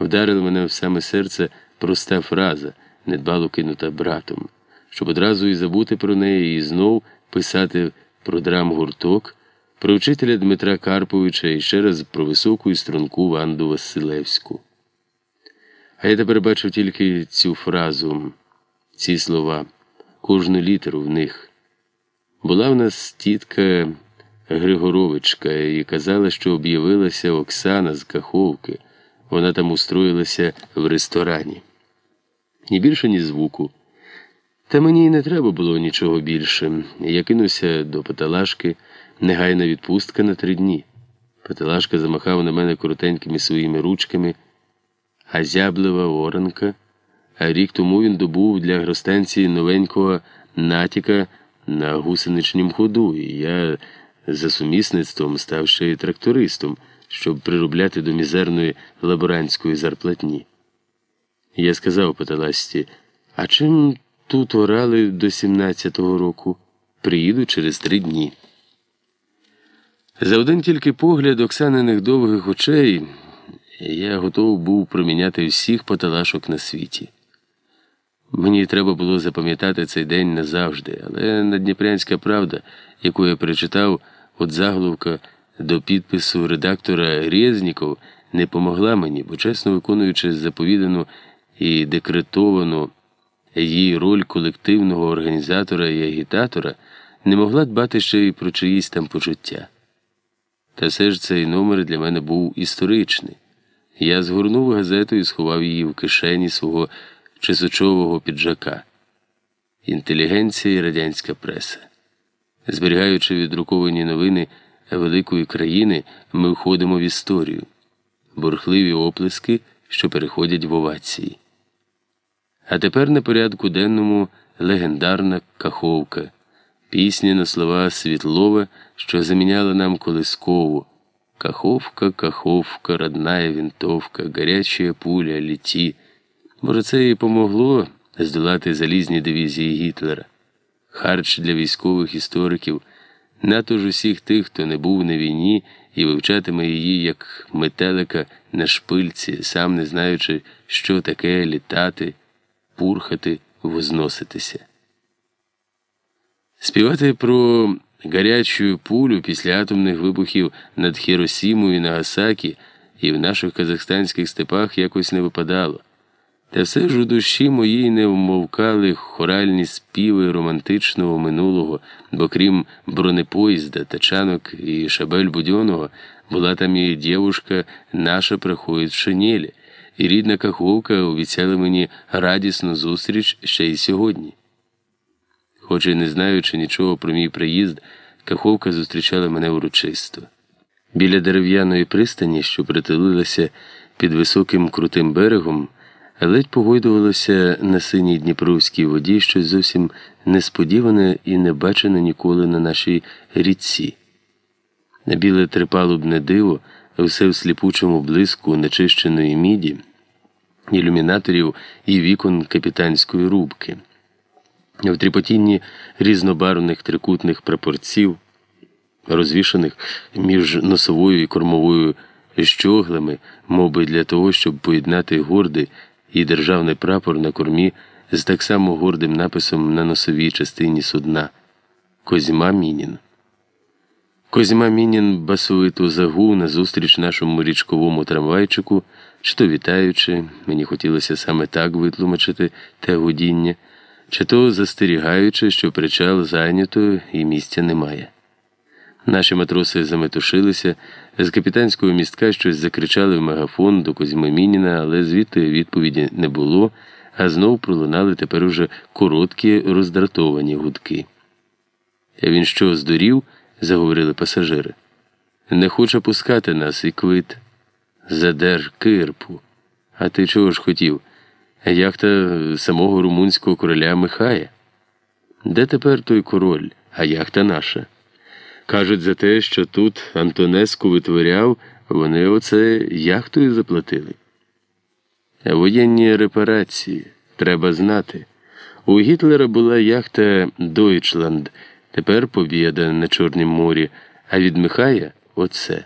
Вдарила мене в саме серце проста фраза, недбало кинута братом, щоб одразу і забути про неї, і знов писати про драмгурток, про вчителя Дмитра Карповича і ще раз про високу і струнку Ванду Василевську. А я тепер бачив тільки цю фразу, ці слова, кожну літеру в них. Була в нас тітка Григоровичка і казала, що об'явилася Оксана з Каховки. Вона там устроїлася в ресторані. Ні більше, ні звуку. Та мені й не треба було нічого більше. Я кинувся до Паталашки, негайна відпустка на три дні. Паталашка замахав на мене коротенькими своїми ручками, а зяблива оранка. А рік тому він добув для гростанції новенького натіка на гусеничнім ходу, і я за сумісництвом став ще й трактористом, щоб приробляти до мізерної лаборантської зарплатні. Я сказав Паталасті, а чим тут орали до 17-го року? Приїду через три дні. За один тільки погляд Оксаниних довгих очей я готов був проміняти всіх поталашок на світі. Мені треба було запам'ятати цей день назавжди, але Надніпрянська правда, яку я перечитав від заголовка до підпису редактора Резніков, не помогла мені, бо чесно виконуючи заповідану і декретовану її роль колективного організатора і агітатора, не могла дбати ще й про чиїсь там почуття. Та все ж цей номер для мене був історичний. Я згорнув газету і сховав її в кишені свого чесочового піджака. Інтелігенція і радянська преса. Зберігаючи віддруковані новини великої країни, ми входимо в історію, бурхливі оплески, що переходять в овації. А тепер на порядку денному легендарна каховка, пісня на слова Світлова, що заміняла нам колискову. Каховка, каховка, родная винтовка, гаряча пуля, літі. Може, це і помогло здолати залізні дивізії Гітлера, харч для військових істориків, НАТО ж усіх тих, хто не був на війні і вивчатиме її як метелика на шпильці, сам не знаючи, що таке літати, пурхати, возноситися. Співати про гарячу пулю після атомних вибухів над Хіросімою і Нагасакі і в наших казахстанських степах якось не випадало. Та все ж у душі моїй не вмовкали хоральні співи романтичного минулого, бо крім бронепоїзда, тачанок і шабель Будьоного, була там і дівушка наша приходить в шинелі, і рідна Каховка обіцяла мені радісну зустріч ще й сьогодні. Хоч і не знаючи нічого про мій приїзд, Каховка зустрічала мене урочисто. Біля дерев'яної пристані, що притулилася під високим крутим берегом, ледь погойдувалося на синій Дніпровській воді щось зовсім несподіване і не бачене ніколи на нашій річці. На біле трипалубне диво, все в сліпучому блиску нечищеної міді, ілюмінаторів і вікон капітанської рубки. В тріпотінні різнобарвних трикутних прапорців, розвішаних між носовою і кормовою щоглами, мов для того, щоб поєднати гордий і державний прапор на кормі з так само гордим написом на носовій частині судна Козьма Мінін. Козьма Мінін басовиту загу назустріч нашому річковому трамвайчику, чи то вітаючи, мені хотілося саме так витлумачити те гудіння, чи то застерігаючи, що причал зайнято і місця немає. Наші матроси заметушилися, з капітанського містка щось закричали в мегафон до Козьми Мініна, але звідти відповіді не було, а знов пролунали тепер уже короткі роздратовані гудки. Він що, здурів? заговорили пасажири. Не хоче пускати нас і квит. Задер кирпу. А ти чого ж хотів? Яхта самого румунського короля Михая? Де тепер той король, а яхта наша? Кажуть, за те, що тут Антонеску витворяв, вони оце яхтою заплатили. Воєнні репарації треба знати. У Гітлера була яхта Дойчланд, тепер побєда на Чорнім морі, а від Михая оце.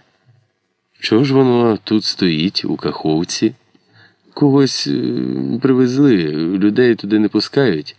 Чого ж воно тут стоїть у Каховці? когось е, привезли, людей туди не пускають.